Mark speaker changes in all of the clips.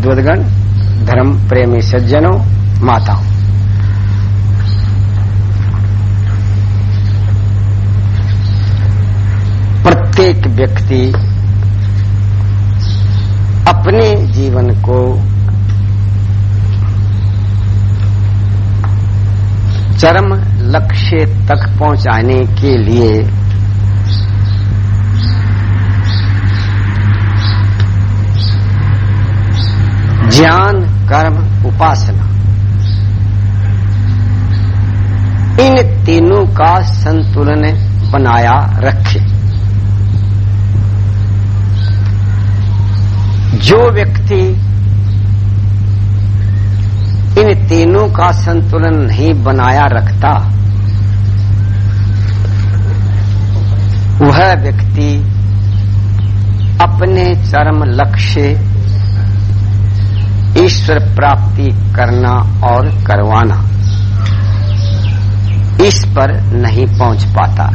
Speaker 1: विद्वदगण धर्म, प्रेमी सज्जनों, माताओं। प्रत्येक व्यक्ति अपने जीवन को चरम लक्ष्य तक पहुँचाने के लिए ज्ञान कर्म उपासना। इन तीनों का संतुलन बनाया रखे। जो व्यक्ति इन तीनों का संतुलन नहीं बनाया रखता, वह व्यक्ति अपने चरम लक्ष्य ईश्वर प्राप्ति करना और करवाना। इस पर नहीं पहुँच पाता।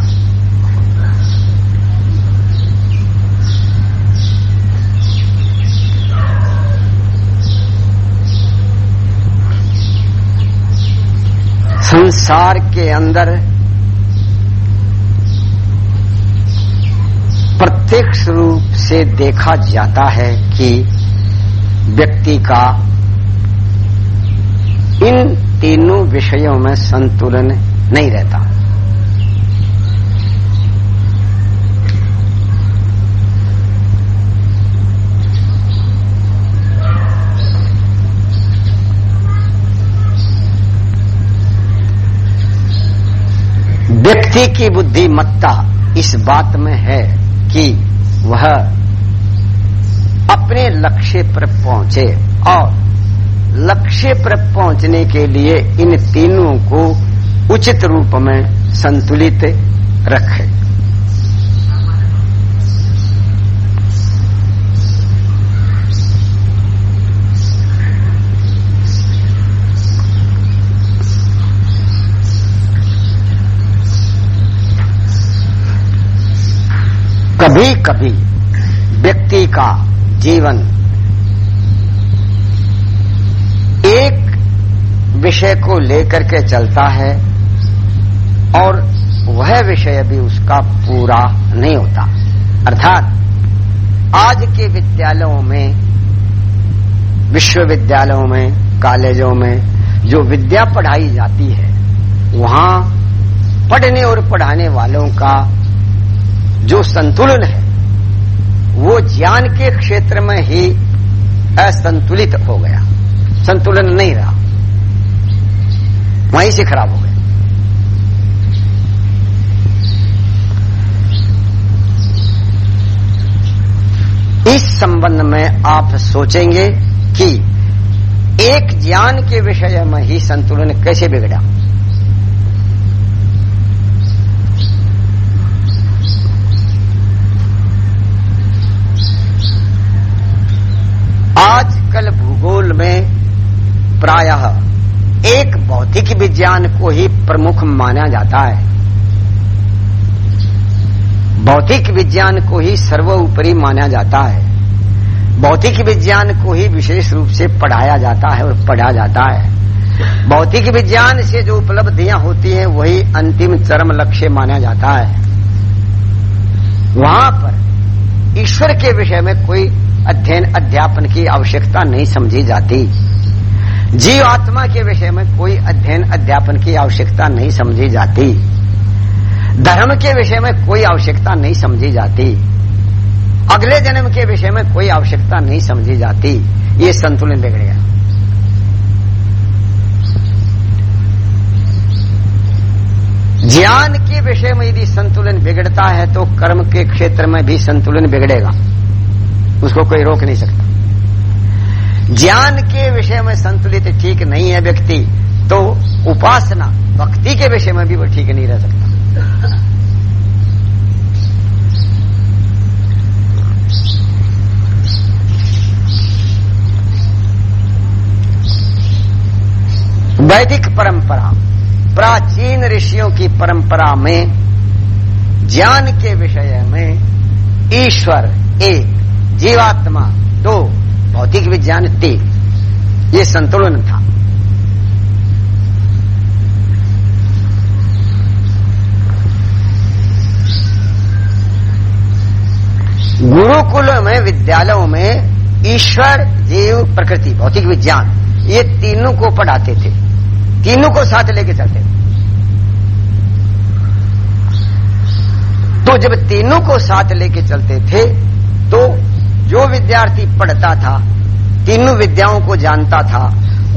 Speaker 1: संसार के अंदर प्रत्यक्ष रूप से देखा जाता है कि व्यक्ति का इन तीनों विषयों में संतुलन नहीं रहता। व्यक्ति की बुद्धिमत्ता इस बात में है कि वह अपने लक्ष्य पर पहुँचे और लक्ष्य पर पहुँचने के लिए इन तीनों को उचित रूप में संतुलित रखे। कभी कभी व्यक्ति का जीवन। एक विषय को लेकर के चलता है और वह विषय भी उसका पूरा नहीं होता। अर्थात आज के विद्यालयों में, विश्वविद्यालयों में, कॉलेजों में जो विद्या पढ़ाई जाती है, वहाँ पढ़ने और पढ़ाने वालों का जो संतुलन है वो ज्ञान के क्षेत्र में ही असंतुलित हो गया। संतुलन नहीं रहा। वहीं से खराब हो गया। इस संबंध में आप सोचेंगे कि एक ज्ञान के विषय में ही संतुलन कैसे बिगड़ा? आजकल भूगोल में प्रायः एक भौतिक विज्ञान को ही प्रमुख माना जाता है। भौतिक विज्ञान को ही सर्वोपरि माना जाता है। भौतिक विज्ञान को ही विशेष रूप से पढ़ाया जाता है और पढ़ा जाता है। भौतिक विज्ञान से जो उपलब्धियाँ होती हैं, वही अंतिम चरम लक्ष्य माना जाता है। वहाँ पर ईश्वर के विषय में कोई अध्ययन, अध्यापन की आवश्यकता नहीं समझी जाती। जीव आत्मा के विषय में कोई अध्ययन, अध्यापन की आवश्यकता नहीं समझी जाती। धर्म के विषय में कोई आवश्यकता नहीं समझी जाती। अगले जन्म के विषय में कोई आवश्यकता नहीं समझी जाती। ये संतुलन बिगड़ गया। ज्ञान के विषय में यदि संतुलन बिगड़ता है तो कर्म के क्षेत्र में भी संतुलन बिगड़ेगा। उसको कोई रोक नहीं सकता। ज्ञान के विषय में संतुलित ठीक नहीं है व्यक्ति तो उपासना भक्ति के विषय में भी वो ठीक नहीं रह सकता। वैदिक परंपरा, प्राचीन ऋषियों की परंपरा में ज्ञान के विषय में ईश्वर एक जीवात्मा, दो, भौतिक विज्ञान, तीन। ये संतुलन था। गुरुकुल में, विद्यालयों में, ईश्वर, जीव, प्रकृति, भौतिक विज्ञान, ये तीनों को पढ़ाते थे। तीनों को साथ लेके चलते थे। तो जब तीनों को साथ लेके चलते थे तो जो विद्यार्थी पढ़ता था, तीनों विद्याओं को जानता था,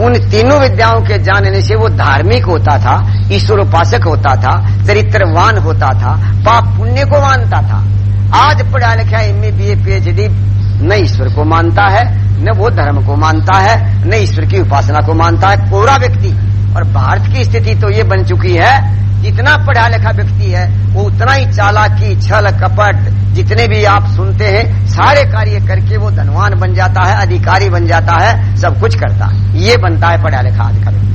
Speaker 1: उन तीनों विद्याओं के जानने से वो धार्मिक होता था ईश्वर उपासक होता था, चरित्रवान होता था, पाप पुण्य को मानता था। आज पढ़ा लिखा M A B A PhD न ईश्वर को मानता है, न वो धर्म को मानता है, न ईश्वर की उपासना को मानता है, पूरा व्यक्ति। और भारत की स्थिति तो ये बन चुकी है, जितना पढ़ा लिखा व्यक्ति है, वो उतना ही चालाकी, छल, कपट जितने भी आप सुनते हैं, सारे कार्य करके वो धनवान बन जाता है, अधिकारी बन जाता है, सब कुछ करता है। ये बनता है पढ़ा लिखा आज का। व्यक्ति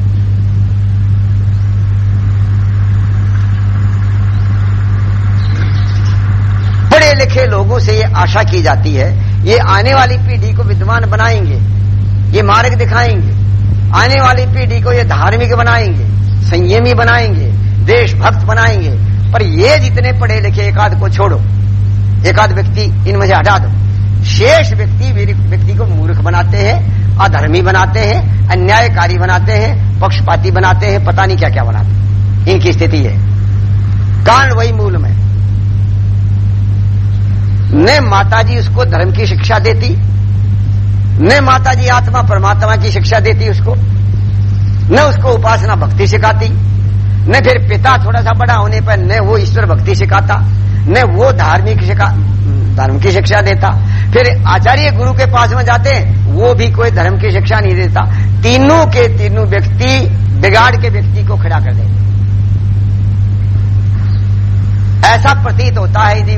Speaker 1: पढ़े लिखे लोगों से ये आशा की जाती है, ये आने वाली पीढ़ी को विद्वान बनाएँगे, ये मार्ग दिखाएँगे। आने वाली पीढ़ी को ये धार्मिक बनाएँगे, संयमी बनाएँगे, देशभक्त बनाएँगे। पर ये जितने पढ़े लिखे एक आध को छोड़ो। एक आध व्यक्ति इनमें से हटा दो शेष व्यक्ति व्यक्ति को मूर्ख बनाते हैं, अधर्मी बनाते हैं, अन्यायकारी बनाते हैं, पक्षपाती बनाते हैं, पता नहीं क्या क्या बनाते इनकी स्थिति है। कारण वही मूल में। न माताजी उसको धर्म की शिक्षा देती, न माताजी आत्मा परमात्मा की शिक्षा देती उसको, न उसको उपासना भक्ति सिखाती, न फिर पिता थोड़ा सा बड़ा होने पर न वो ईश्वर भक्ति सिखाता न वो धार्मिक धर्म की शिक्षा देता। फिर आचार्य गुरु के पास में जाते वो भी कोई धर्म की शिक्षा नहीं देता। तीनों के तीनों व्यक्ति बिगाड़ के व्यक्ति को खड़ा कर देते। ऐसा प्रतीत होता है यदि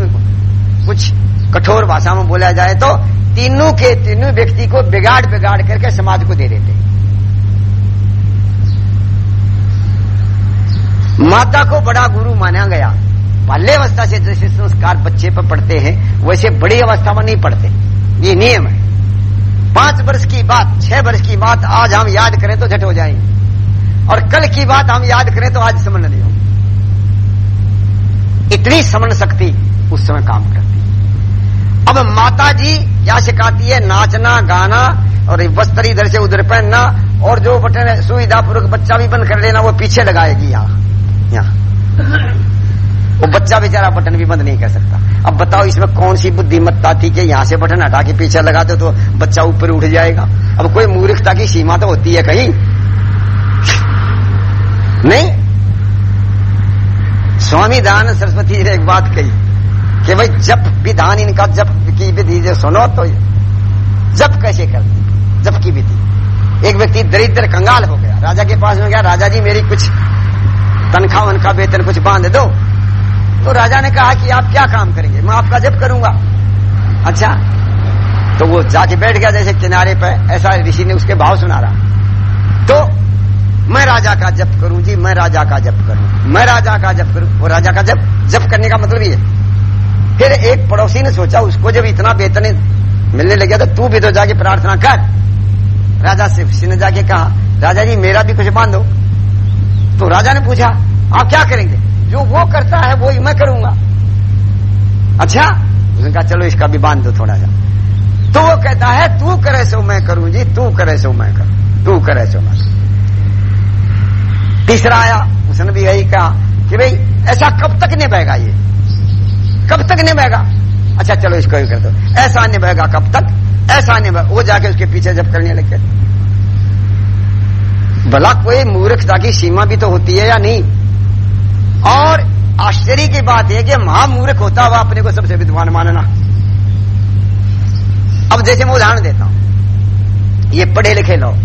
Speaker 1: कुछ कठोर भाषा में बोला जाए तो तीनों के तीनों व्यक्ति को बिगाड़ बिगाड़ करके समाज को दे देते। माता को बड़ा गुरु माना गया। बाल्य अवस्था से जैसे संस्कार बच्चे पर पढ़ते हैं, वैसे बड़ी अवस्था में नहीं पढ़ते ये नियम है। पाँच वर्ष की बात, छह वर्ष की बात आज हम याद करें तो झट हो जाएँगे। और कल की बात हम याद करें तो आज समझ नहीं होगी। इतनी समझ शक्ति उस समय काम करती अब माता जी क्या सिखाती है, नाचना, गाना और वस्त्र इधर से उधर पहनना और जो बटन सुविधापूर्वक बच्चा भी बंद कर लेना वो पीछे लगाएगी यहाँ। यहाँ। वो बच्चा बेचारा बटन भी बंद नहीं कर सकता। अब बताओ इसमें कौन सी बुद्धिमत्ता थी कि यहाँ से बटन हटा के पीछे लगा दो तो बच्चा ऊपर उठ जाएगा? अब कोई मूर्खता की सीमा तो होती है कहीं। नहीं? स्वामी दान सरस्वती जी ने एक बात कही कि भाई जब विधान इनका जब की विधि जो सुनो तो जब कैसे करते जब की विधि। एक व्यक्ति दरिद्र कंगाल हो गया। राजा के पास में गया, राजा जी मेरी कुछ तनख्वाह उनका वेतन कुछ बाँध दो। तो राजा ने कहा कि आप क्या काम करेंगे? मैं आपका जब करूँगा। अच्छा तो वो जाके बैठ गया जैसे किनारे पर। ऐसा ऋषि ने उसके भाव सुना रहा। तो मैं राजा का जप करूँ जी, मैं राजा का जप करूँ, मैं राजा का जप करूँ, वो राजा का जप जप करने का मतलब ये फिर एक पड़ोसी ने सोचा, उसको जब इतना वेतन मिलने लगे तो तू भी तो जाके प्रार्थना कर। राजा से ऋषि ने जाके कहा, राजा जी, मेरा भी कुछ बांधो। तो राजा ने पूछा, आप क्या करेंगे? जो वो करता है वो ही मैं करूँगा। अच्छा? उसने कहा, चलो इसका भी बाँध दो थोड़ा सा। तो वो कहता है, तू करे सो मैं करूँ जी, तू करे सो मैं करूँ, तू करे सो मैं तीसरा आया, उसने भी यही कहा कि भाई, ऐसा कब तक निभेगा ये? कब तक निभेगा? अच्छा चलो इसको ही कर दो। ऐसा निभेगा कब तक? ऐसा निभा, वो जाके उसके पीछे जब करने लगे। भला कोई मूर्खता की सीमा भी तो होती है या नहीं? और आश्चर्य की बात है कि महामूर्ख होता हुआ अपने को सबसे विद्वान मानना। अब जैसे मैं उदाहरण देता हूँ, ये पढ़े लिखे लोग,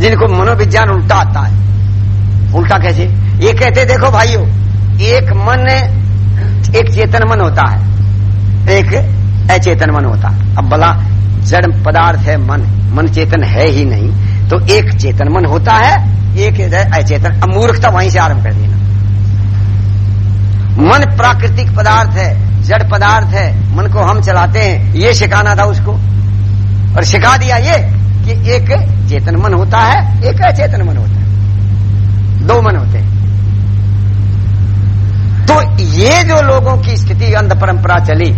Speaker 1: जिनको मनोविज्ञान उल्टा आता है। उल्टा कैसे? ये कहते, देखो भाइयों, एक मन, एक चेतन मन होता है, एक अचेतन मन होता है। अब बला जड़ पदार्थ है मन मन चेतन है ही नहीं तो एक चेतन मन होता है, एक अचेतन। अब मूर्खता वहीं से आरंभ कर देना। मन प्राकृतिक पदार्थ है, जड़ पदार्थ है, मन को हम चलाते हैं, ये सिखाना था उसको। और सिखा दिया ये कि एक चेतन मन होता है, एक अचेतन मन होता है। दो मन होते हैं। तो ये जो लोगों की स्थिति, अंध परंपरा चली,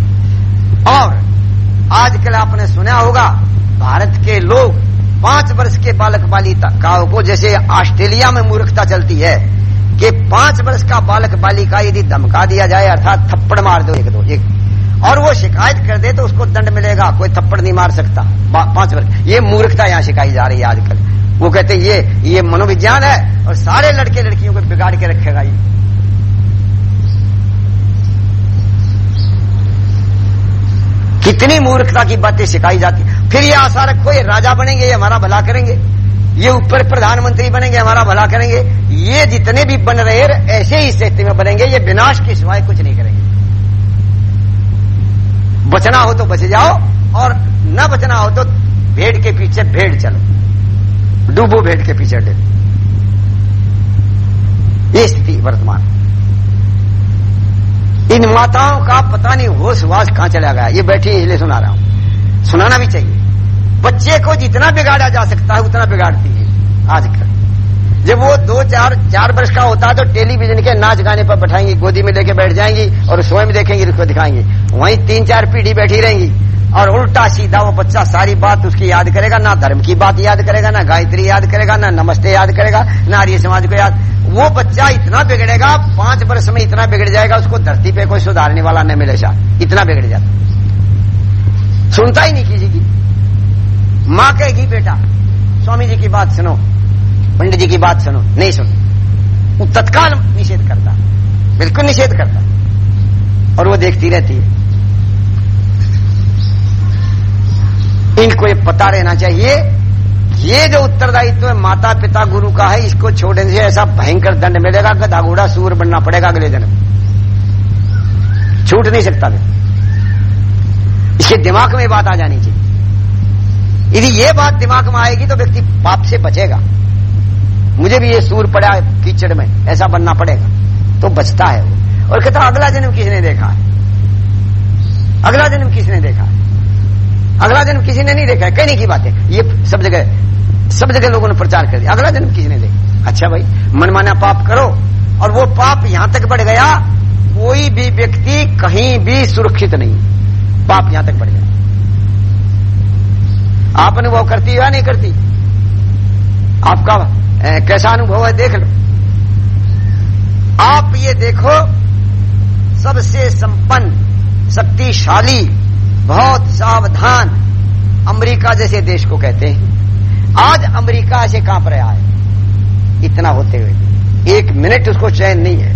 Speaker 1: और आजकल आपने सुना होगा, भारत के लोग पाँच वर्ष के बालक बालिकाओं को जैसे ऑस्ट्रेलिया में मूर्खता चलती है कि पाँच वर्ष का बालक बालिका यदि धमका दिया जाए, अर्थात थप्पड़ मार दो एक दो, एक। और वो शिकायत कर दे तो उसको दंड मिलेगा, कोई थप्पड़ नहीं मार सकता। पाँच वर्ष ये मूर्खता यहाँ सिखाई जा रही है आजकल। वो कहते ये ये मनोविज्ञान है और सारे लड़के लड़कियों को बिगाड़ के रखेगा ये। कितनी मूर्खता की बातें सिखाई जाती। फिर ये आशा रखो, ये राजा बनेंगे, ये हमारा भला करेंगे। ये ऊपर प्रधानमंत्री बनेंगे, हमारा भला करेंगे। ये जितने भी बन रहे ऐसे ही स्थिति में बनेंगे। ये विनाश के सिवाय कुछ नहीं करेंगे। बचना हो तो बच जाओ, और न बचना हो तो भेड़ के पीछे भेड़ चलो। डूबो भेड़ के पीछे डे ये स्थिति वर्तमान इन माताओं का पता नहीं होश वास कहाँ चला गया। ये बैठी इसलिए सुना रहा हूँ। सुनाना भी चाहिए। बच्चे को जितना बिगाड़ा जा सकता है, उतना बिगाड़ती है आजकल जब वो दो, चार चार वर्ष का होता है तो टेलीविज़न के नाच गाने पर बैठाएँगी, गोदी में लेके बैठ जाएँगी और स्वयं देखेंगी उसको दिखाएँगे। वहीं तीन, चार पीढ़ी बैठी रहेंगी और उल्टा सीधा वो बच्चा सारी बात उसकी याद करेगा, ना धर्म की बात याद करेगा, ना गायत्री याद करेगा, ना नमस्ते याद करेगा, ना आर्य समाज को याद। वो बच्चा इतना बिगड़ेगा, पाँच वर्ष में इतना बिगड़ जाएगा, उसको धरती पे कोई सुधारने वाला न मिलेगा। इतना बिगड़ जाता। सुनता ही नहीं किसी की। माँ कहेगी, बेटा, स्वामी जी की बात सुनो, पंडित जी की बात सुनो, नहीं सुनो। वो तत्काल निषेध करता, बिल्कुल निषेध करता, और वो देखती रहती है। इनको ये पता रहना चाहिए, ये जो उत्तरदायित्व है माता पिता गुरु का है, इसको छोड़ने से ऐसा भयंकर दंड मिलेगा कि दागोड़ा सूर बनना पड़ेगा अगले जन्म छूट नहीं सकता। इसके दिमाग में बात आ जानी चाहिए। यदि ये बात दिमाग में आएगी तो व्यक्ति पाप से बचेगा। मुझे भी ये सूर पड़ा कीचड़ में, ऐसा बनना पड़ेगा। तो बचता है वो। और कहता, अगला जन्म किसने देखा है? अगला जन्म किसने देखा है? अगला जन्म किसी ने नहीं देखा है, कहने की बात है। ये सब जगह सब जगह लोगों ने प्रचार कर दिया। अगला जन्म किसी ने देखा अच्छा भाई, मनमाना पाप करो। और वो पाप यहाँ तक बढ़ गया, कोई भी व्यक्ति कहीं भी सुरक्षित नहीं। पाप यहाँ तक बढ़ गया। आप अनुभव करती या नहीं करती? आपका कैसा अनुभव है देख लो। आप ये देखो, सबसे संपन्न, शक्तिशाली, बहुत सावधान अमेरिका जैसे देश को कहते हैं। आज अमेरिका ऐसे काँप रहा है? इतना होते हुए। एक मिनट उसको चैन नहीं है।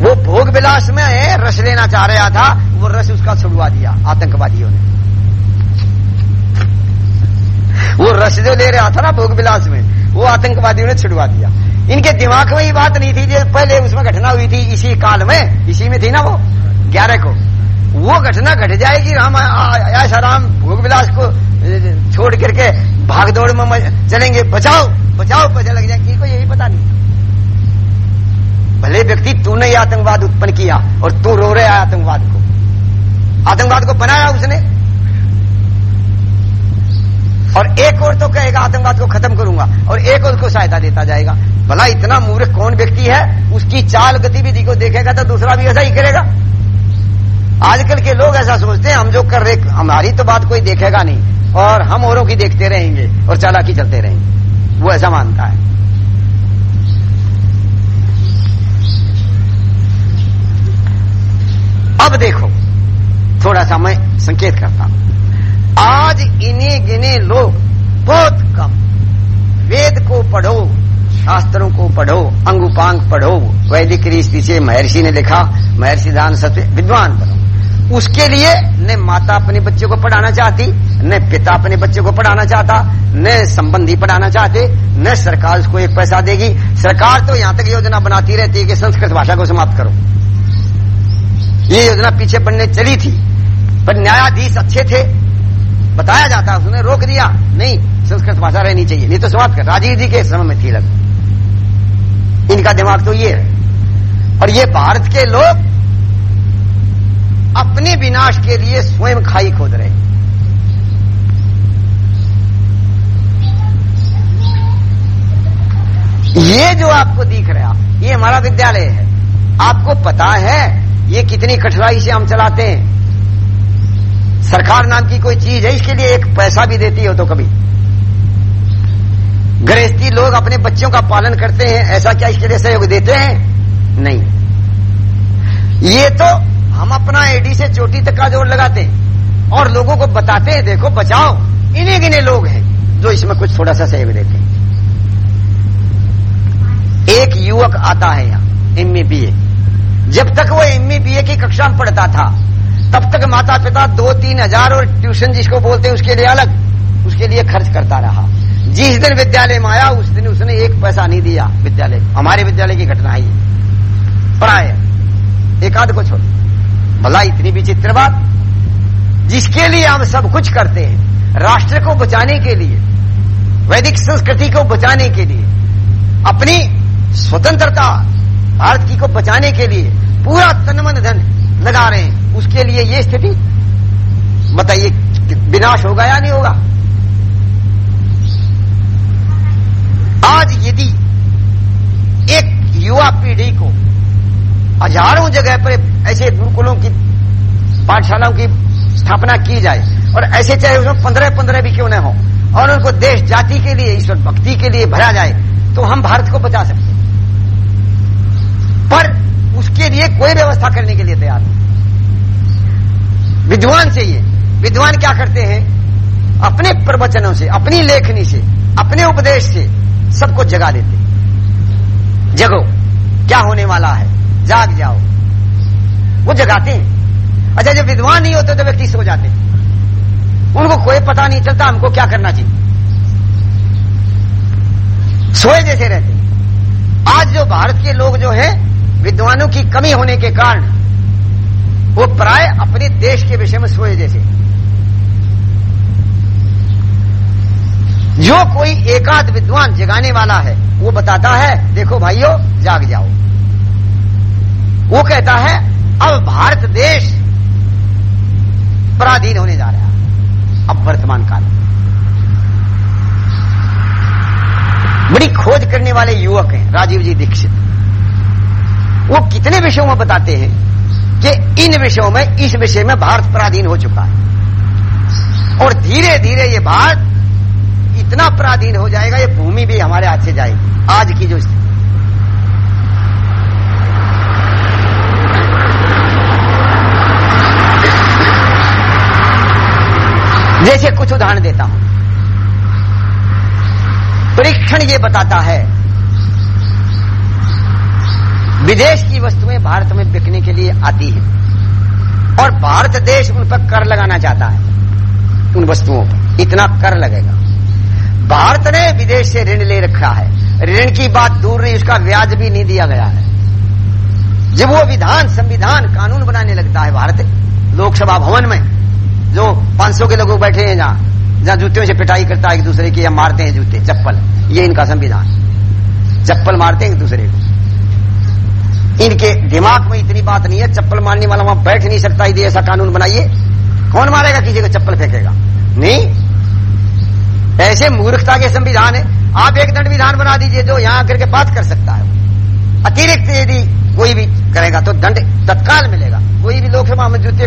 Speaker 1: वो भोग विलास में रस लेना चाह रहा था, वो रस उसका छुड़वा दिया आतंकवादियों ने। वो रस जो ले रहा था ना भोग विलास में। वो आतंकवादियों ने छिड़वा दिया। इनके दिमाग में ये बात नहीं थी पहले उसमें घटना हुई थी इसी काल में, इसी में थी ना वो, ग्यारह को। वो घटना घट जाएगी, राम ऐसा राम भोग विलास को छोड़ करके भाग दौड़ में चलेंगे। बचाओ बचाओ पैसे लग जाएँगे को यही पता नहीं। भले व्यक्ति तूने ही आतंकवाद उत्पन्न किया और तू रो रहे आतंकवाद को। आतंकवाद को बनाया उसने। और एक और तो कहेगा, आतंकवाद को खत्म करूँगा, और एक और उसको सहायता देता जाएगा। भला इतना मूर्ख कौन व्यक्ति है? उसकी चाल गतिविधि को देखेगा तो दूसरा भी ऐसा ही करेगा। आजकल के लोग ऐसा सोचते हैं, हम जो कर रहे, हमारी तो बात कोई देखेगा नहीं, और हम औरों की देखते रहेंगे, और चालाकी चलते रहेंगे। वो ऐसा मानता है। अब देखो, थोड़ा सा मैं संकेत करता हूँ। आज इन्हें गिने लोग बहुत कम। वेद को पढ़ो, शास्त्रों को पढ़ो, अंगुपांग पढ़ो, वैदिक रीति से महर्षि ने लिखा, महर्षि दान सत्य विद्वान बनो। उसके लिए न माता अपने बच्चे को पढ़ाना चाहती, न पिता अपने बच्चे को पढ़ाना चाहता, न संबंधी पढ़ाना चाहते, न सरकार उसको एक पैसा देगी। सरकार तो यहाँ तक योजना बनाती रहती है कि संस्कृत भाषा को समाप्त करो। ये योजना पीछे बनने चली थी, पर न्यायाधीश अच्छे थे बताया जाता उसने रोक दिया। नहीं, संस्कृत भाषा रहनी चाहिए। नहीं तो समाप्त कर राजीव जी के समय में थी लग। इनका दिमाग तो ये है। और ये भारत के लोग अपने विनाश के लिए स्वयं खाई खोद रहे ये जो आपको दिख रहा ये हमारा विद्यालय है। आपको पता है, ये कितनी कठिनाई से हम चलाते हैं। सरकार नाम की कोई चीज़ है, इसके लिए एक पैसा भी देती हो तो कभी। गृहस्थी लोग अपने बच्चों का पालन करते हैं, ऐसा क्या इसके लिए सहयोग देते हैं? नहीं। ये तो हम अपना एडी से चोटी तक का ज़ोर लगाते हैं और लोगों को बताते हैं, देखो, बचाओ। इन्हें गिने लोग हैं जो इसमें कुछ थोड़ा सा सहयोग देते हैं। एक युवक आता है यहाँ एम बी जब तक वो एम बी की कक्षा में पढ़ता था तब तक माता पिता दो तीन हज़ार और ट्यूशन जिसको बोलते हैं, उसके लिए अलग, उसके लिए खर्च करता रहा। जिस दिन विद्यालय में आया, उस दिन उसने एक पैसा नहीं दिया विद्यालय, हमारे विद्यालय की घटना ही। पढ़ाए, एक आध को छोड़। भला इतनी विचित्र बात? जिसके लिए हम सब कुछ करते हैं, राष्ट्र को बचाने के लिए, वैदिक संस्कृति को बचाने के लिए, अपनी स्वतंत्रता भारत की को बचाने के लिए पूरा तनमन धन लगा रहे हैं। उसके लिए ये स्थिति? बताइए, विनाश होगा या नहीं होगा? आज यदि एक युवा पीढ़ी को हज़ारों जगह पर ऐसे गुरुकुलों की, पाठशालाओं की स्थापना की जाए, और ऐसे चाहे उसमें पंद्रह पंद्रह भी क्यों न हो, और उनको देश, जाति के लिए, ईश्वर, भक्ति के लिए भरा जाए तो हम भारत को बचा सकते पर उसके लिए कोई व्यवस्था करने के लिए तैयार नहीं। विद्वान चाहिए। विद्वान क्या करते हैं? अपने प्रवचनों से, अपनी लेखनी से, अपने उपदेश से सबको जगा देते जगो, क्या होने वाला है? जाग जाओ। वो जगाते हैं। अच्छा जब विद्वान नहीं होते तो व्यक्ति सो जाते उनको कोई पता नहीं चलता, हमको क्या करना चाहिए। सोए जैसे रहते आज जो भारत के लोग जो है, विद्वानों की कमी होने के कारण वो प्राय अपने देश के विषय में सोए जैसे। जो कोई एकाध विद्वान जगाने वाला है, वो बताता है, देखो भाइयों, जाग जाओ। वो कहता है, अब भारत देश पराधीन होने जा रहा है। अब वर्तमान काल बड़ी खोज करने वाले युवक हैं, राजीव जी दीक्षित। वो कितने विषयों में बताते हैं? विषयों में, इस विषय में भारत पराधीन हो चुका है। और धीरे धीरे ये भारत इतना पराधीन हो जाएगा, ये भूमि भी हमारे हाथ से जाएगी। आज की जो स्थिति। जैसे कुछ उदाहरण देता हूँ। परीक्षण ये बताता है, विदेश की वस्तुएँ भारत में बिकने के लिए आती है। और भारत देश उन पर कर लगाना चाहता है, उन वस्तुओं पर। इतना कर लगेगा। भारत ने विदेश से ऋण ले रखा है। ऋण की बात दूर रही उसका ब्याज भी नहीं दिया गया है। जब वो विधान, संविधान, कानून बनाने लगता है भारत, लोकसभा भवन में, जो 500 के लोग बैठे हैं जहाँ जहाँ जूतियों से पिटाई करता है एक दूसरे की, या मारते हैं जूते, चप्पल, ये इनका संविधान। चप्पल मारते हैं एक दूसरे को। इनके दिमाग में इतनी बात नहीं है, चप्पल मारने वाला वहाँ बैठ नहीं सकता, यदि ऐसा कानून बनाइए। कौन मारेगा किसी को चप्पल फेंकेगा? नहीं। ऐसे मूर्खता के संविधान है। आप एक दंड विधान बना दीजिए जो यहाँ आकर के बात कर सकता है। अतिरिक्त यदि कोई भी करेगा तो दंड तत्काल मिलेगा। कोई भी लोकसभा में जूते,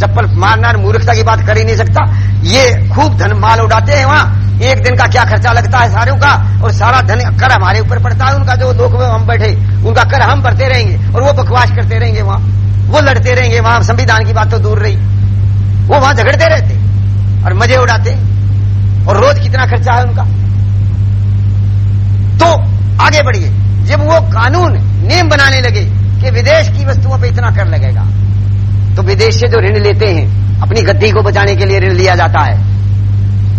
Speaker 1: चप्पल मारना मूर्खता की बात कर ही नहीं सकता। ये खूब धन माल उड़ाते हैं वहाँ। एक दिन का क्या खर्चा लगता है सारों का? और सारा धन कर हमारे ऊपर पड़ता है उनका, जो लोग हम बैठे। उनका कर हम भरते रहेंगे और वो बकवास करते रहेंगे वहाँ। वो लड़ते रहेंगे वहाँ। संविधान की बात तो दूर रही। वो वहाँ झगड़ते रहते। और मज़े उड़ाते। और रोज कितना खर्चा है उनका? तो आगे बढ़िए। जब वो कानून, नियम बनाने लगे कि विदेश की वस्तुओं पर इतना कर लगेगा तो विदेश से जो ऋण लेते हैं, अपनी गद्दी को बचाने के लिए ऋण लिया जाता है।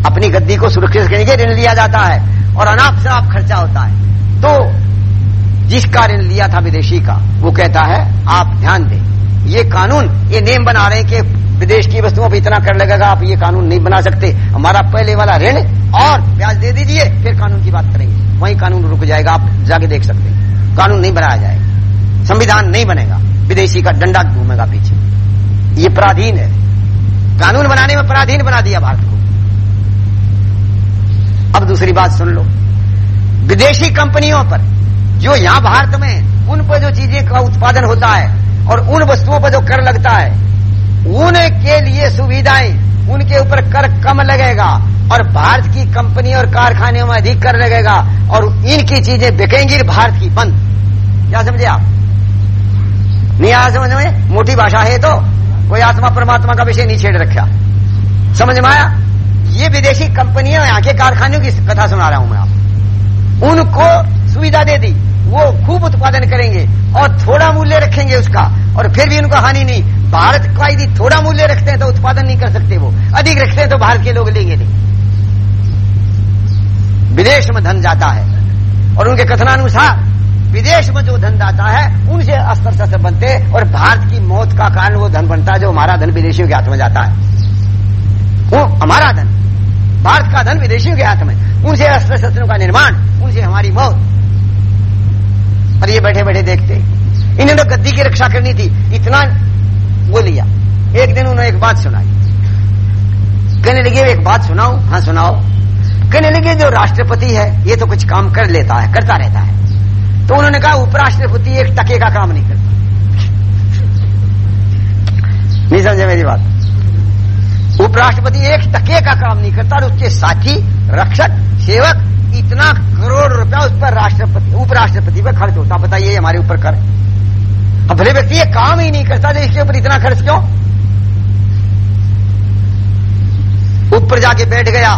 Speaker 1: अपनी गद्दी को सुरक्षित करने के ऋण लिया जाता है और अनाप शनाप खर्चा होता है। तो जिसका ऋण लिया था विदेशी का, वो कहता है, आप ध्यान दें, ये कानून, ये नियम बना रहे हैं कि विदेश की वस्तुओं पर इतना कर लगेगा, आप ये कानून नहीं बना सकते। हमारा पहले वाला ऋण और ब्याज दे दीजिए, फिर कानून की बात करेंगे। वही कानून रुक जाएगा, आप जाके देख सकते हैं। कानून नहीं बनाया जाएगा। संविधान नहीं बनेगा। विदेशी का डंडा घूमेगा पीछे। ये पराधीन है। कानून बनाने में पराधीन बना दिया भारत को। अब दूसरी बात सुन लो। विदेशी कंपनियों पर, जो यहाँ भारत में, उन पर जो चीज़ें का उत्पादन होता है, और उन वस्तुओं पर जो कर लगता है उनके लिए सुविधाएँ, उनके ऊपर कर कम लगेगा, और भारत की कंपनी और कारखाने में अधिक कर लगेगा, और इनकी चीज़ें बिकेंगी भारत की। बंद। क्या समझे आप? नहीं आया समझ में मोटी भाषा है तो कोई आत्मा परमात्मा का विषय नहीं छेड़ रखा। समझ में आया? ये विदेशी कंपनियाँ यहाँ के कारखानों की कथा सुना रहा हूँ मैं आप उनको सुविधा दे दी, वो खूब उत्पादन करेंगे और थोड़ा मूल्य रखेंगे उसका, और फिर भी उनको हानि नहीं। भारत का यदि थोड़ा मूल्य रखते हैं तो उत्पादन नहीं कर सकते वो। अधिक रखते हैं तो भारत के लोग लेंगे नहीं। विदेश में धन जाता है, और उनके कथनानुसार विदेश में जो धन जाता है, उनसे अस्तर शस्त्र बनते और भारत की मौत का कारण वो धन बनता है जो हमारा धन विदेशियों के हाथ में जाता है। वो हमारा धन। भारत का धन विदेशियों के हाथ में। उनसे अस्त्र शस्त्रों का निर्माण, उनसे हमारी मौत। और ये बैठे बैठे देखते इन्हें तो गद्दी की रक्षा करनी थी, इतना वो लिया। एक दिन उन्होंने एक बात सुनाई। कहने लगे, एक बात सुनाओ हाँ सुनाओ। कहने लगे, जो राष्ट्रपति है, ये तो कुछ काम कर लेता है, करता रहता है। तो उन्होंने कहा, उपराष्ट्रपति एक टके का काम नहीं करता। नहीं समझे मेरी बात। उपराष्ट्रपति एक टके का काम नहीं करता और उसके साथी, रक्षक, सेवक, इतना करोड़ रुपया उस पर राष्ट्रपति, उपराष्ट्रपति पर खर्च होता। बताइए हमारे ऊपर कर। अब भले व्यक्ति ये काम ही नहीं करता इसके ऊपर इतना खर्च क्यों? ऊपर जाके बैठ गया।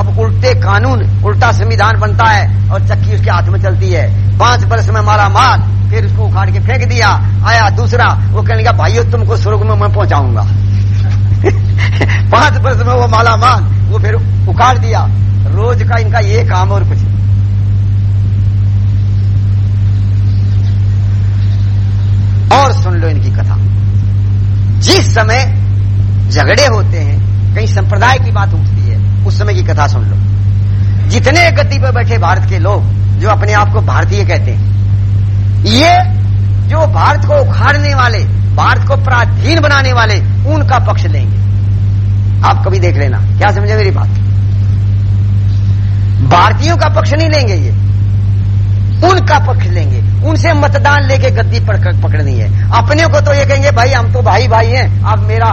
Speaker 1: अब उल्टे कानून, उल्टा संविधान बनता है और चक्की उसके हाथ में चलती है। पाँच वर्ष में मारा मार, फिर उसको उखाड़ के फेंक दिया, आया दूसरा। वो कहने लगा, भाइयों, तुमको स्वर्ग में मैं पहुंचाऊँगा। पाँच वर्ष में वो माला माल वो फिर उखाड़ दिया। रोज का इनका ये काम और कुछ और सुन लो इनकी कथा। जिस समय झगड़े होते हैं, कहीं संप्रदाय की बात उठती है, उस समय की कथा सुन लो। जितने गति पर बैठे भारत के लोग, जो अपने आप को भारतीय कहते हैं, ये जो भारत को उखाड़ने वाले भारत को पराधीन बनाने वाले उनका पक्ष लेंगे। आप कभी देख लेना, क्या समझे मेरी बात? भारतीयों का पक्ष नहीं लेंगे ये। उनका पक्ष लेंगे। उनसे मतदान लेके गद्दी पकड़नी है। अपने को तो ये कहेंगे, भाई, हम तो भाई भाई हैं, आप मेरा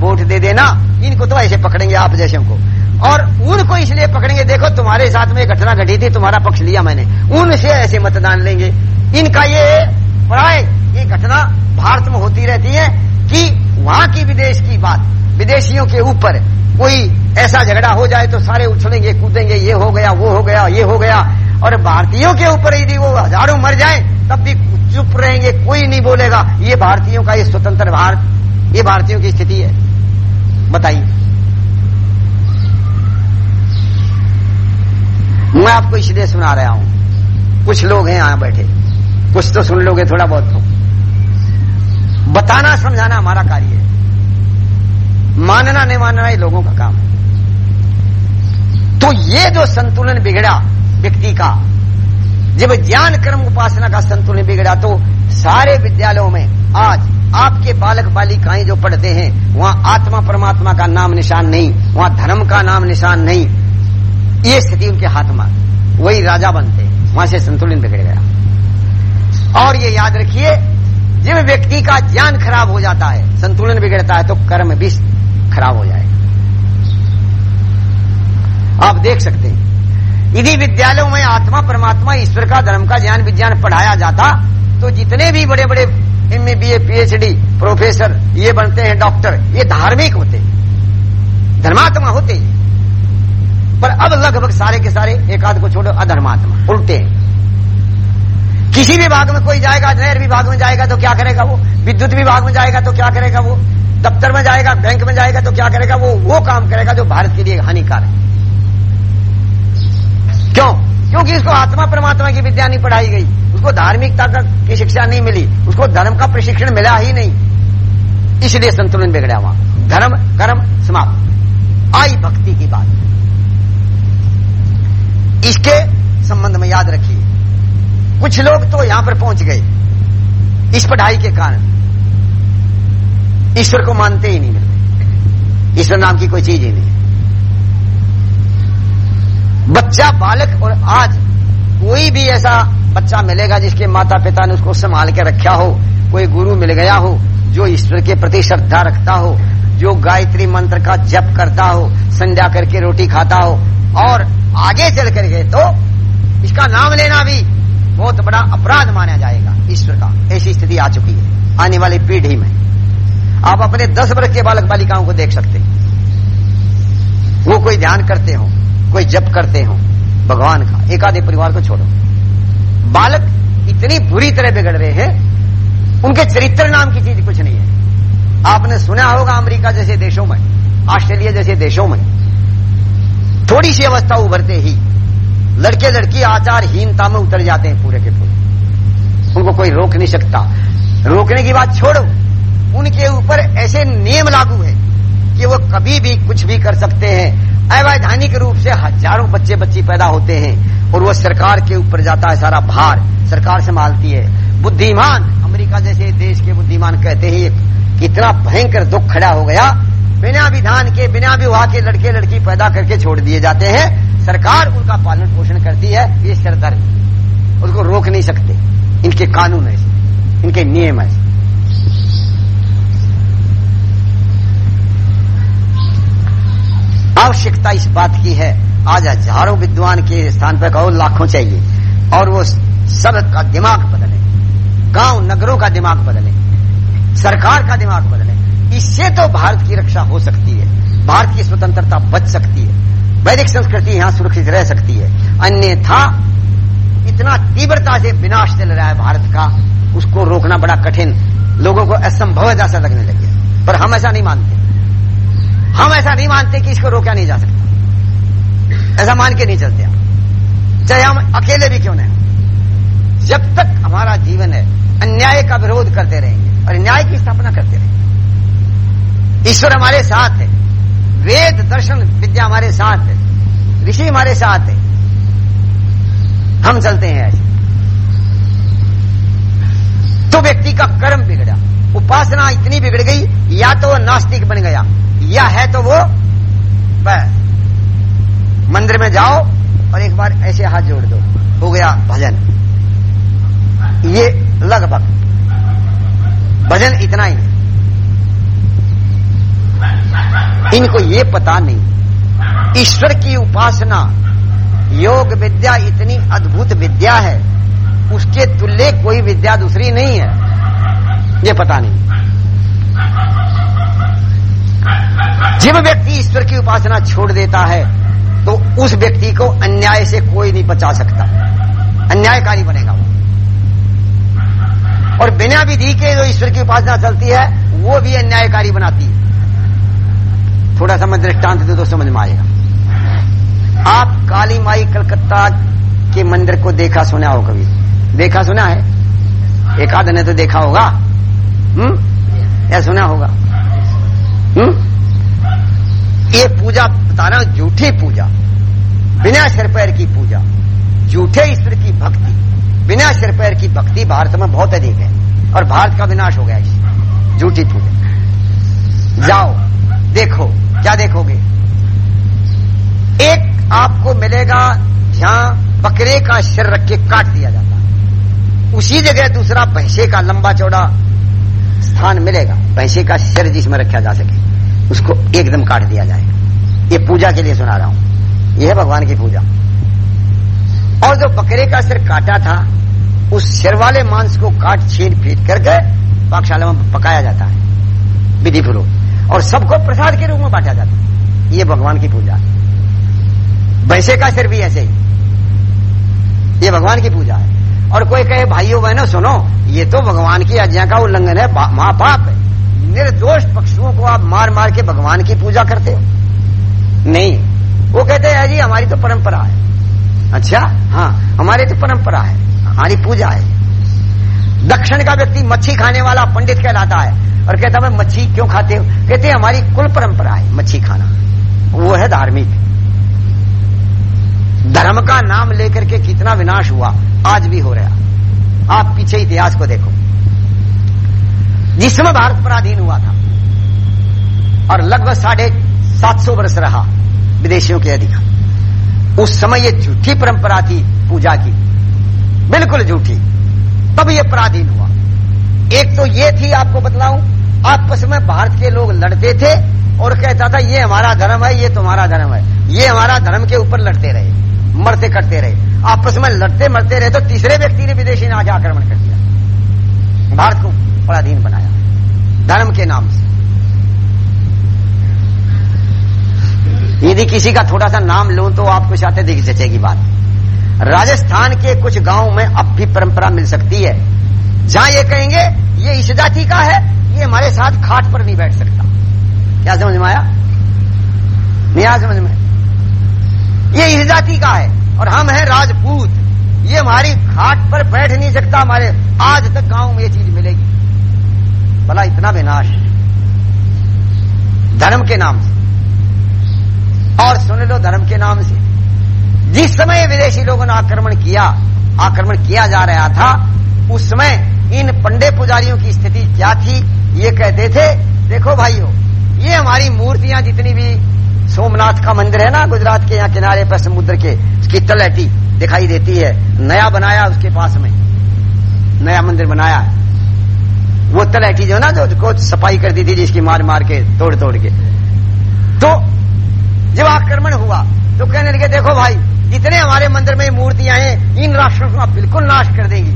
Speaker 1: वोट दे देना। इनको तो ऐसे पकड़ेंगे आप जैसे को और उनको इसलिए पकड़ेंगे, देखो, तुम्हारे साथ में घटना घटी थी, तुम्हारा पक्ष लिया मैंने। उनसे ऐसे मतदान लेंगे। इनका ये पढ़ाए ये घटना भारत में होती रहती है कि वहाँ की विदेश की बात, विदेशियों के ऊपर कोई ऐसा झगड़ा हो जाए तो सारे उछलेंगे, कूदेंगे, ये हो गया, वो हो गया, ये हो गया। और भारतीयों के ऊपर यदि वो हज़ारों मर जाए, तब भी चुप रहेंगे, कोई नहीं बोलेगा, ये भारतीयों का ये स्वतंत्र भारत, ये भारतीयों की स्थिति है। बताइए। मैं आपको इसलिए सुना रहा हूँ। कुछ लोग हैं यहाँ बैठे। कुछ तो सुन लोगे, थोड़ा बहुत तो। बताना, समझाना हमारा कार्य है। मानना, नहीं मानना, ये लोगों का काम है। तो ये जो संतुलन बिगड़ा व्यक्ति का, जब ज्ञान कर्म उपासना का संतुलन बिगड़ा तो सारे विद्यालयों में आज आपके बालक बालिकाएँ जो पढ़ते हैं, वहाँ आत्मा परमात्मा का नाम निशान नहीं, वहाँ धर्म का नाम निशान नहीं। ये स्थिति उनके हाथ में वही राजा बनते वहाँ से संतुलन बिगड़ गया। और ये याद रखिए जब व्यक्ति का ज्ञान खराब हो जाता है, संतुलन बिगड़ता है तो कर्म भी खराब हो जाएगा। आप देख सकते हैं। यदि विद्यालयों में आत्मा, परमात्मा, ईश्वर का, धर्म का ज्ञान, विज्ञान पढ़ाया जाता तो जितने भी बड़े बड़े M B A PhD professor ये बनते हैं डॉक्टर ये धार्मिक होते धर्मात्मा होते पर अब लगभग सारे के सारे एकाध को छोड़ो, अधर्मात्मा, उल्टे किसी विभाग में कोई जाएगा, नहर विभाग में जाएगा तो क्या करेगा वो? विद्युत विभाग में जाएगा तो क्या करेगा वो? दफ्तर में जाएगा, बैंक में जाएगा तो क्या करेगा वो? वो काम करेगा जो भारत के लिए हानिकारक क्यों? क्योंकि उसको आत्मा परमात्मा की विद्या नहीं पढ़ाई गई। उसको धार्मिकता की शिक्षा नहीं मिली। उसको धर्म का प्रशिक्षण मिला ही नहीं। इसलिए संतुलन बिगड़ा वहाँ धर्म, कर्म समाप्त। आई भक्ति की बात। इसके संबंध में याद रखिए। कुछ लोग तो यहाँ पर पहुँच गए इस पढ़ाई के कारण। ईश्वर को मानते ही नहीं ईश्वर नाम की कोई चीज़ ही नहीं। बच्चा, बालक और आज कोई भी ऐसा बच्चा मिलेगा जिसके माता पिता ने उसको संभाल के रखा हो, कोई गुरु मिल गया हो, जो ईश्वर के प्रति श्रद्धा रखता हो, जो गायत्री मंत्र का जप करता हो, संध्या करके रोटी खाता हो, और आगे चल करके तो इसका नाम लेना भी बहुत बड़ा अपराध माना जाएगा ईश्वर का। ऐसी स्थिति आ चुकी है, आने वाली पीढ़ी में। आप अपने दस वर्ष के बालक बालिकाओं को देख सकते हैं। वो कोई ध्यान करते हो, कोई जप करते हो, भगवान का एक आधे परिवार को छोड़ो। बालक इतनी बुरी तरह बिगड़ रहे हैं, उनके चरित्र नाम की चीज़ कुछ नहीं है। आपने सुना होगा अमेरिका जैसे देशों में, ऑस्ट्रेलिया जैसे देशों में, थोड़ी सी अवस्था उभरते ही लड़के लड़की आचारहीनता में उतर जाते हैं पूरे के पूरे। उनको कोई रोक नहीं सकता। रोकने की बात छोड़ो। उनके ऊपर ऐसे नियम लागू है कि वो कभी भी कुछ भी कर सकते हैं। अवैधानिक रूप से हज़ारों बच्चे बच्ची पैदा होते हैं और वो सरकार के ऊपर जाता है सारा भार। सरकार संभालती है। बुद्धिमान, अमेरिका जैसे देश के बुद्धिमान कहते हैं कितना भयंकर दुख खड़ा हो गया। बिना विधान के, बिना विवाह के लड़के लड़की पैदा करके छोड़ दिए जाते हैं। सरकार उनका पालन पोषण करती है, ये सरदर्द। उसको रोक नहीं सकते। इनके कानून ऐसे, इनके नियम ऐसे। आवश्यकता इस बात की है, आज हज़ारों विद्वान के स्थान पर कहो, लाखों चाहिए, और वो सब का दिमाग बदले, गाँव नगरों का दिमाग बदले, सरकार का दिमाग बदले। इससे तो भारत की रक्षा हो सकती है, भारत की स्वतंत्रता बच सकती है। वैदिक संस्कृति यहाँ सुरक्षित रह सकती है। अन्यथा इतना तीव्रता से विनाश चल रहा है भारत का, उसको रोकना बड़ा कठिन। लोगों को असंभव जैसा लगने लगे। पर हम ऐसा नहीं मानते। हम ऐसा नहीं मानते कि इसको रोका नहीं जा सकता। ऐसा मान के नहीं चलते हम। चाहे हम अकेले भी क्यों नहीं जब तक हमारा जीवन है, अन्याय का विरोध करते रहेंगे और न्याय की स्थापना करते रहेंगे। ईश्वर हमारे साथ है। वेद दर्शन विद्या हमारे साथ है। ऋषि हमारे साथ है। हम चलते हैं ऐसे तो व्यक्ति का कर्म बिगड़ा। उपासना इतनी बिगड़ गई, या तो वो नास्तिक बन गया, या है तो वो मंदिर में जाओ और एक बार ऐसे हाथ जोड़ दो। हो गया भजन। ये लगभग। भजन इतना ही है। इनको ये पता नहीं। ईश्वर की उपासना, योग विद्या इतनी अद्भुत विद्या है, उसके तुल्य कोई विद्या दूसरी नहीं है। ये पता नहीं। जब व्यक्ति ईश्वर की उपासना छोड़ देता है तो उस व्यक्ति को अन्याय से कोई नहीं बचा सकता। अन्यायकारी बनेगा वो। और बिना विधि के जो ईश्वर की उपासना चलती है, वो भी अन्यायकारी बनाती है। थोड़ा सा मैं दृष्टांत दे तो समझ में आएगा। आप काली माई कलकत्ता के मंदिर को देखा सुना हो कभी? देखा सुना है? एक आध ने तो देखा होगा। हम्म? या सुना होगा? हम्म? ये पूजा, बता रहा झूठी पूजा। बिना सिर पैर की पूजा। झूठे ईश्वर की भक्ति। बिना सिर पैर की भक्ति भारत में बहुत अधिक है। और भारत का विनाश हो गया इस झूठी पूजा। जाओ, देखो। क्या देखोगे? एक आपको मिलेगा जहाँ बकरे का सिर रख के काट दिया जाता उसी जगह दूसरा भैंसे का लंबा चौड़ा स्थान मिलेगा। भैंसे का सिर जिसमें रखा जा सके, उसको एकदम काट दिया जाएगा ये पूजा के लिए सुना रहा हूँ। यह है भगवान की पूजा। और जो बकरे का सिर काटा था, उस सिर वाले मांस को काट छीन फीट करके पाकशाला में पकाया जाता है। विधि पूर्वक और सबको प्रसाद के रूप में बांटा जाता है। ये भगवान की पूजा भैंसे का सिर भी ऐसे ही। ये भगवान की पूजा है। और कोई कहे, भाइयों, बहनों, सुनो, ये तो भगवान की आज्ञा का उल्लंघन है महापाप है। निर्दोष पक्षुओं को आप मार मार के भगवान की पूजा करते हो? नहीं। वो कहते हैं जी, हमारी तो परंपरा है। अच्छा? हाँ हमारी तो परंपरा है। हमारी पूजा है। दक्षिण का व्यक्ति मच्छी खाने वाला पंडित कहलाता है। और कहता, मैं मच्छी क्यों खाते हो? कहते, हमारी कुल परंपरा है मच्छी खाना। वो है धार्मिक। धर्म का नाम लेकर के कितना विनाश हुआ, आज भी हो रहा आप पीछे इतिहास को देखो। जिसमें भारत पराधीन हुआ था और लगभग साढ़े सात सौ वर्ष रहा विदेशियों के अधिकार उस समय ये झूठी परंपरा थी, पूजा की। बिल्कुल झूठी। तब ये पराधीन हुआ। एक तो ये थी, आपको बतलाऊं आपस में भारत के लोग लड़ते थे और कहता था, ये हमारा धर्म है, ये तुम्हारा धर्म है। ये हमारा धर्म के ऊपर लड़ते रहे, मरते करते रहे। आपस में लड़ते मरते रहे तो तीसरे व्यक्ति ने विदेशी ने आगे आक्रमण कर दिया। भारत को पराधीन बनाया। धर्म के नाम से। यदि किसी का थोड़ा सा नाम लो तो आपको शायद दिख जचेगी बात। राजस्थान के कुछ गाँव में अब भी परंपरा मिल सकती है। जहाँ ये कहेंगे ये इस जाति का है, ये हमारे साथ खाट पर नहीं बैठ सकता। क्या समझ में आया? नहीं आया समझ में? ये इस जाति का है और हम हैं राजपूत। ये हमारी खाट पर बैठ नहीं सकता, हमारे आज तक गाँव में ये चीज़ मिलेगी। भला इतना विनाश। धर्म के नाम से। और सुन लो धर्म के नाम से। जिस समय विदेशी लोगों ने आक्रमण किया आक्रमण किया जा रहा था, उस समय इन पंडे पुजारियों की स्थिति क्या थी? ये कहते थे, देखो भाइयों, ये हमारी मूर्तियाँ जितनी भी सोमनाथ का मंदिर है ना, गुजरात के यहाँ किनारे पर समुद्र के, उसकी तलहटी दिखाई देती है। नया बनाया उसके पास में, नया मंदिर बनाया है। वो तलहटी जो ना, जो को सफ़ाई कर दी थी, जिसकी मार मार के, तोड़ तोड़ के। तो जब आक्रमण हुआ तो कहने लगे, देखो भाई, जितने हमारे मंदिर में मूर्तियाँ हैं, इन राष्ट्रों को आप बिल्कुल नाश कर देगी।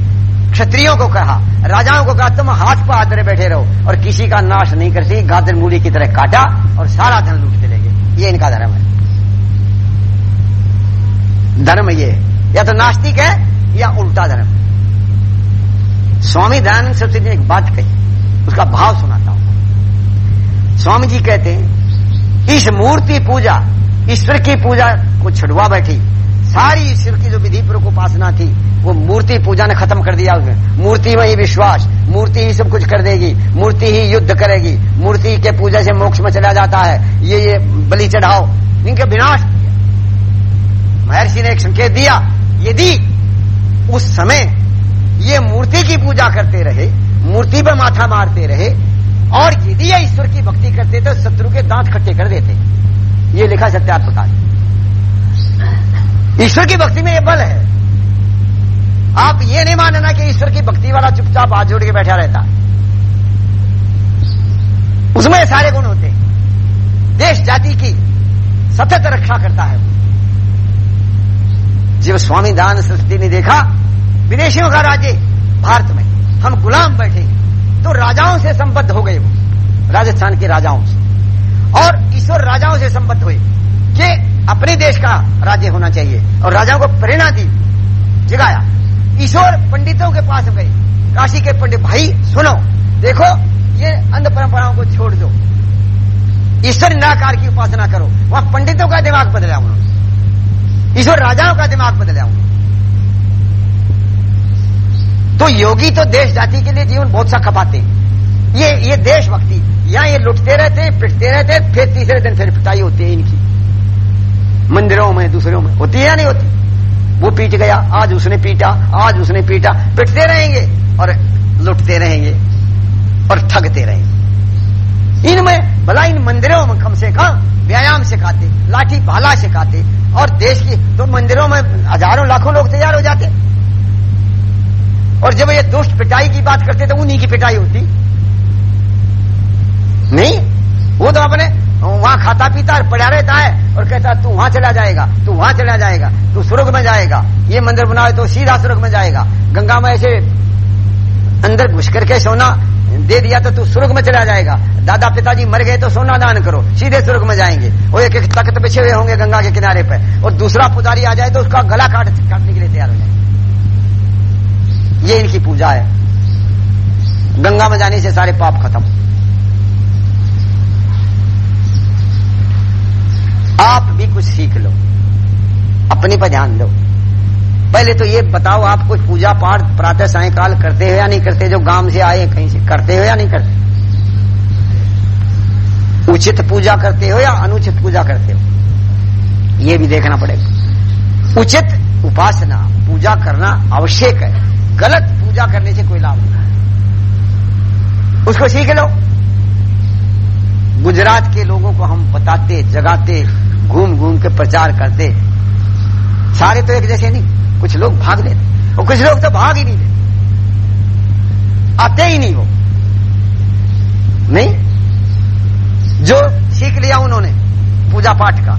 Speaker 1: क्षत्रियों को कहा, राजाओं को कहा, तुम हाथ पर हाथ बैठे रहो और किसी का नाश नहीं कर सकी, गादर मूली की तरह काटा और सारा धन लूट चले गए। ये इनका धर्म है। धर्म ये, या तो नास्तिक है, या उल्टा धर्म स्वामी दयानंद सरस्वती ने एक बात कही, उसका भाव सुनाता हूँ। स्वामी जी कहते हैं, इस मूर्ति पूजा, ईश्वर की पूजा को छुड़वा बैठी सारी ईश्वर की जो विधि पूर्वक उपासना थी, वो मूर्ति पूजा ने खत्म कर दिया उसने मूर्ति में ही विश्वास, मूर्ति ही सब कुछ कर देगी, मूर्ति ही युद्ध करेगी, मूर्ति के पूजा से मोक्ष में चला जाता है। ये ये बलि चढ़ाओ। इनके विनाश महर्षि ने एक संकेत दिया, यदि उस समय ये मूर्ति की पूजा करते रहे, मूर्ति पर माथा मारते रहे, और यदि ये ईश्वर की भक्ति करते तो शत्रु के दांत खट्टे कर देते। ये लिखा सत्यार्थ प्रकाश ईश्वर की भक्ति में ये बल है। आप ये नहीं मानना कि ईश्वर की भक्ति वाला चुपचाप हाथ जोड़ के बैठा रहता। उसमें सारे गुण होते। देश, जाति की सतत रक्षा करता है जब स्वामी दान सरस्वती ने देखा, विदेशियों का राज्य, भारत में। हम गुलाम बैठे तो राजाओं से संबद्ध हो गए वो। राजस्थान के राजाओं से। और ईश्वर राजाओं से संबद्ध हुए। कि अपने देश का राज्य होना चाहिए। और राजाओं को प्रेरणा दी, जगाया। ईश्वर पंडितों के पास गए। काशी के पंडित, भाई, सुनो, देखो, ये अंध परंपराओं को छोड़ दो। ईश्वर निराकार की उपासना करो। वहाँ पंडितों का दिमाग बदला उन्होंने ईश्वर राजाओं का दिमाग बदला उन्होंने तो योगी तो देश जाति के लिए जीवन बहुत सा खपाते ये ये देशभक्ति, यहाँ ये लुटते रहते पिटते रहते फिर तीसरे दिन फिर पिटाई होती है इनकी। मंदिरों में, दूसरों में। होती या नहीं होती? वो पीट गया, आज उसने पीटा, आज उसने पीटा। पिटते रहेंगे और लुटते रहेंगे और ठगते रहेंगे। इनमें, भला इन मंदिरों में कम से कम व्यायाम सिखाते, लाठी भाला सिखाते और देश की तो मंदिरों में हज़ारों लाखों लोग तैयार हो जाते। और जब ये दुष्ट पिटाई की बात करते तो उन्हीं की पिटाई होती। नहीं? वो तो अपने वहाँ खाता पीता और पड़ा रहता है और कहता तू वहाँ चला जाएगा, तू वहाँ चला जाएगा, तू स्वर्ग में जाएगा, ये मंदिर बनाए तो सीधा स्वर्ग में जाएगा। गंगा में ऐसे अंदर घुस करके सोना दे दिया तो तू स्वर्ग में चला जाएगा। दादा पिताजी मर गए तो सोना दान करो, सीधे स्वर्ग में जाएँगे। और एक एक तख्त बिछे हुए होंगे गंगा के किनारे पे और दूसरा पुजारी आ जाए तो उसका गला काट काटने के लिए तैयार हो जाए। ये इनकी पूजा है। गंगा में जाने से सारे पाप खत्म। आप भी कुछ सीख लो। अपने पर ध्यान दो। पहले तो ये बताओ, आप कुछ पूजा पाठ, प्रातः, सायकाल करते हो या नहीं करते? जो गाँव से आए कहीं से करते हो या नहीं करते? उचित पूजा करते हो या अनुचित पूजा करते हो? ये भी देखना पड़ेगा। उचित उपासना, पूजा करना आवश्यक है। गलत पूजा करने से कोई लाभ नहीं। उसको सीख लो। गुजरात के लोगों को हम बताते, जगाते घूम घूम के प्रचार करते। सारे तो एक जैसे नहीं, कुछ लोग भाग लेते। और कुछ लोग तो भाग ही नहीं लेते। आते ही नहीं वो। नहीं? जो सीख लिया उन्होंने, पूजा पाठ का।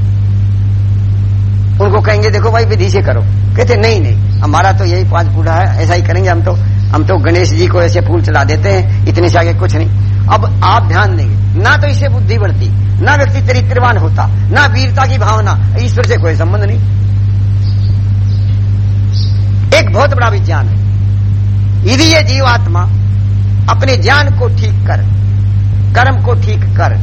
Speaker 1: उनको कहेंगे, देखो भाई, विधि से करो। कहते, नहीं नहीं, हमारा तो यही पाँच पूरा है, ऐसा ही करेंगे हम तो। हम तो गणेश जी को ऐसे फूल चला देते हैं, इतने से आगे कुछ नहीं। अब आप ध्यान देंगे, ना तो इससे बुद्धि बढ़ती। ना व्यक्ति चरित्रवान होता, ना वीरता की भावना, ईश्वर से कोई संबंध नहीं। एक बहुत बड़ा विज्ञान है। यदि ये जीवात्मा अपने ज्ञान को ठीक कर, कर्म को ठीक कर,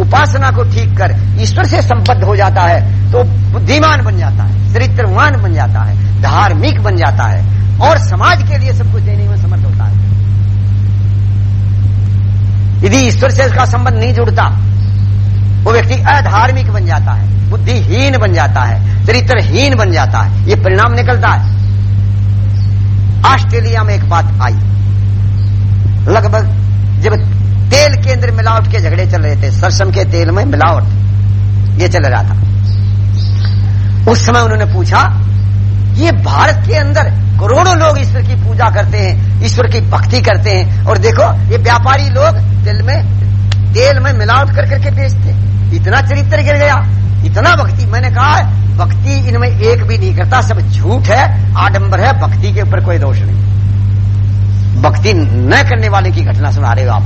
Speaker 1: उपासना को ठीक कर, ईश्वर से संबद्ध हो जाता है तो बुद्धिमान बन जाता है, चरित्रवान बन जाता है, धार्मिक बन जाता है, और समाज के लिए सब कुछ देने में समर्थ होता है। यदि ईश्वर से उसका संबंध नहीं जुड़ता वो व्यक्ति अधार्मिक बन जाता है, बुद्धिहीन बन जाता है, चरित्रहीन बन जाता है। ये परिणाम निकलता है। ऑस्ट्रेलिया में एक बात आई। लगभग जब तेल के अंदर मिलावट के झगड़े चल रहे थे सरसम के तेल में मिलावट, ये चल रहा था। उस समय उन्होंने पूछा, ये भारत के अंदर करोड़ों लोग ईश्वर की पूजा करते हैं, ईश्वर की भक्ति करते हैं, और देखो, ये व्यापारी लोग तेल में तेल में मिलावट कर करके बेचते इतना चरित्र गिर गया। इतना भक्ति। मैंने कहा, भक्ति इनमें एक भी नहीं करता, सब झूठ है, आडंबर है, भक्ति के ऊपर कोई दोष नहीं। भक्ति न करने वाले की घटना सुना रहे हो आप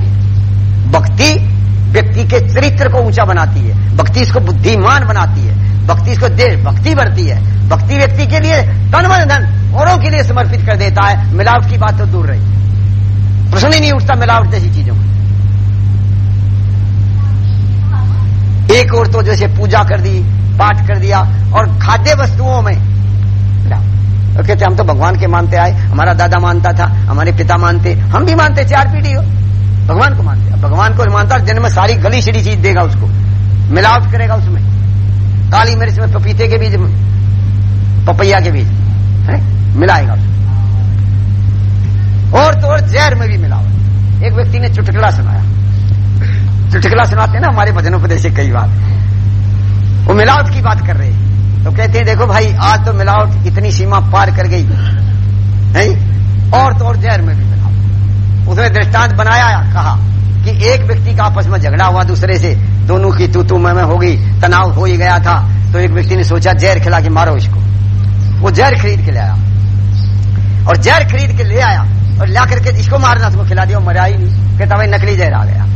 Speaker 1: भक्ति व्यक्ति के चरित्र को ऊँचा बनाती है। भक्ति इसको बुद्धिमान बनाती है। भक्ति इसको देश, भक्ति बढ़ती है। भक्ति व्यक्ति के लिए तन मन धन औरों के लिए समर्पित कर देता है। मिलावट की बात तो दूर रही। प्रश्न ही नहीं उठता मिलावट जैसी चीज़ों में। एक और तो जैसे पूजा कर दी, पाठ कर दिया, और खाद्य वस्तुओं में। कहते हम तो भगवान के मानते आए, हमारा दादा मानता था, हमारे पिता मानते, हम भी मानते, चार पीढ़ी हो। भगवान को मानते भगवान को मानता दिन में सारी गली सीढ़ी चीज़ देगा उसको। मिलावट करेगा उसमें। काली मिर्च में पपीते के बीज, पपैया के बीज, है? मिलाएगा और तो और जहर में भी मिलावट। एक व्यक्ति ने चुटकला सुनाया। चुटकला सुनाते ना, हमारे भजनों से कई बार वो मिलावट की बात कर रहे हैं। तो कहते हैं, देखो भाई, आज तो मिलावट इतनी सीमा पार कर गई। है और तो और जहर में भी मिलावट। उसने दृष्टांत बनाया, कहा कि एक व्यक्ति का आपस में झगड़ा हुआ, दूसरे से, दोनों की तू तू मैं हो गई तनाव हो ही गया था। तो एक व्यक्ति ने सोचा, जहर खिला के मारो इसको। वो जहर खरीद के ले आया। और जहर खरीद के ले आया, और ला करके इसको मारना उसको खिला दिया मरा ही नहीं। कहता, भाई, नकली जहर आ गया।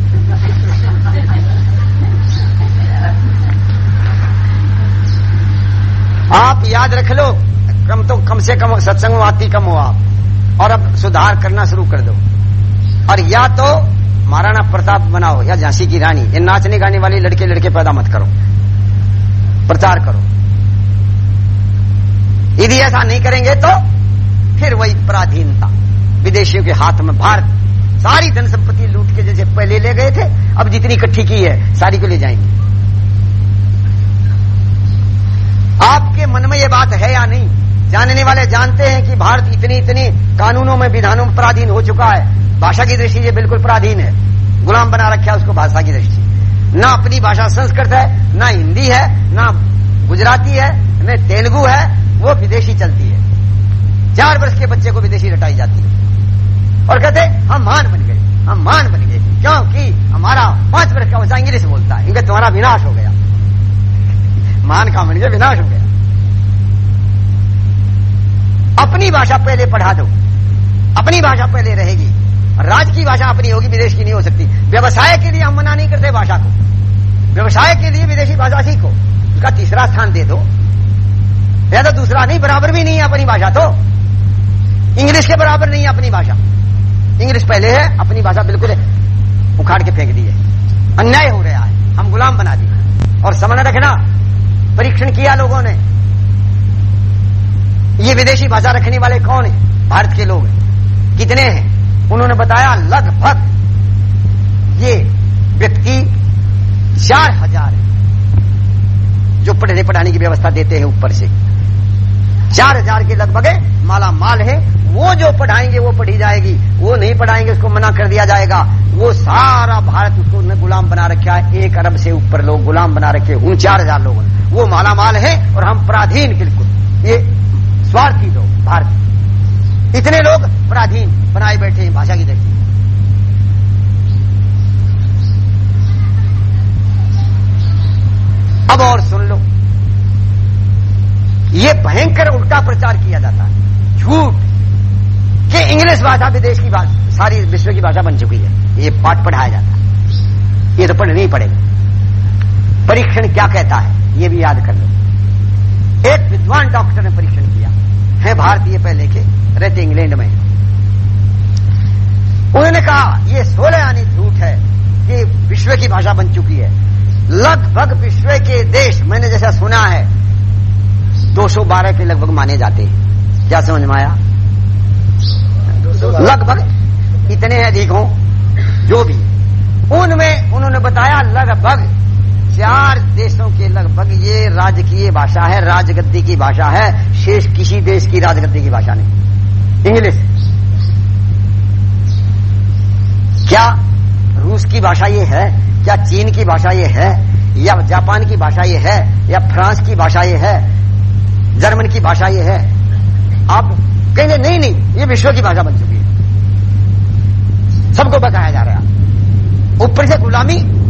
Speaker 1: आप याद रख लो, कम तो कम से कम सत्संग आती कम हो आप। और अब सुधार करना शुरू कर दो। और या तो महाराणा प्रताप बनाओ, या झांसी की रानी। ये नाचने गाने वाले लड़के लड़के पैदा मत करो। प्रचार करो। यदि ऐसा नहीं करेंगे तो फिर वही पराधीनता। विदेशियों के हाथ में भारत। सारी धन संपत्ति लूट के जैसे पहले ले गए थे, अब जितनी इकट्ठी की है, सारी को ले जाएँगे। आपके मन में ये बात है या नहीं? जानने वाले जानते हैं कि भारत इतनी इतनी कानूनों में, विधानों में पराधीन हो चुका है। भाषा की दृष्टि से बिल्कुल पराधीन है। गुलाम बना रखा है उसको भाषा की दृष्टि ना अपनी भाषा संस्कृत है, ना हिंदी है, ना गुजराती है, न तेलुगु है, वो विदेशी चलती है। चार वर्ष के बच्चे को विदेशी रटाई जाती है। और कहते, हम मान बन गए, हम मान बन गए। क्योंकि हमारा पाँच वर्ष का बच्चा इंग्लिश बोलता है। इनका तुम्हारा विनाश हो गया। मान का गया विनाश हो गया। अपनी भाषा पहले पढ़ा दो। अपनी भाषा पहले रहेगी। राज की भाषा अपनी होगी, विदेश की नहीं हो सकती। व्यवसाय के लिए हम मना नहीं करते भाषा को। व्यवसाय के लिए विदेशी भाषा सीखो। उसका तीसरा स्थान दे दो। या तो दूसरा नहीं, बराबर भी नहीं है अपनी भाषा तो। इंग्लिश के बराबर नहीं है अपनी भाषा। इंग्लिश पहले है, अपनी भाषा बिल्कुल उखाड़ के फेंक दी है। अन्याय हो रहा है। हम गुलाम बना दिए। और समझ रखना परीक्षण किया लोगों ने। ये विदेशी भाषा रखने वाले कौन है? भारत के लोग कितने हैं? उन्होंने बताया लगभग ये व्यक्ति चार हज़ार है, जो पढ़ने पढ़ाने की व्यवस्था देते हैं ऊपर से। चार हज़ार के लगभग माला माल है वो जो पढ़ाएँगे, वो पढ़ी जाएगी। वो नहीं पढ़ाएँगे, उसको मना कर दिया जाएगा। वो सारा भारत उसको गुलाम बना रखा है। एक अरब से ऊपर लोग गुलाम बना रखे उन चार हज़ार लोगों ने। वो माला माल है और हम पराधीन बिल्कुल। ये स्वार्थी लोग भारत इतने लोग पराधीन बनाए बैठे हैं, भाषा की दृष्टि अब और सुन लो। ये भयंकर उल्टा प्रचार किया जाता है। झूठ। कि इंग्लिश भाषा, विदेश की भाषा, सारी विश्व की भाषा बन चुकी है। ये पाठ पढ़ाया जाता है। ये तो पढ़ नहीं पड़ेगा। परीक्षण क्या कहता है, ये भी याद कर लो। एक विद्वान डॉक्टर ने परीक्षण किया। है भारतीय पहले के रहते इंग्लैंड में। उन्होंने कहा, ये सोलह आनी झूठ है कि विश्व की भाषा बन चुकी है। लगभग विश्व के देश, मैंने जैसा सुना है 212 के लगभग माने जाते हैं। क्या समझ में आया? लगभग इतने अधिक हो, जो भी। उनमें उन्होंने बताया, लगभग चार देशों के लगभग ये राजकीय भाषा है, राजगद्दी की भाषा है, शेष किसी देश की राजगद्दी की भाषा नहीं। इंग्लिश। क्या रूस की भाषा ये है? क्या चीन की भाषा ये है? या जापान की भाषा ये है? या फ्रांस की भाषा ये है? जर्मन की भाषा ये है? आप कहेंगे, नहीं नहीं, ये विश्व की भाषा बन चुकी है। सबको बताया जा रहा है। ऊपर से गुलामी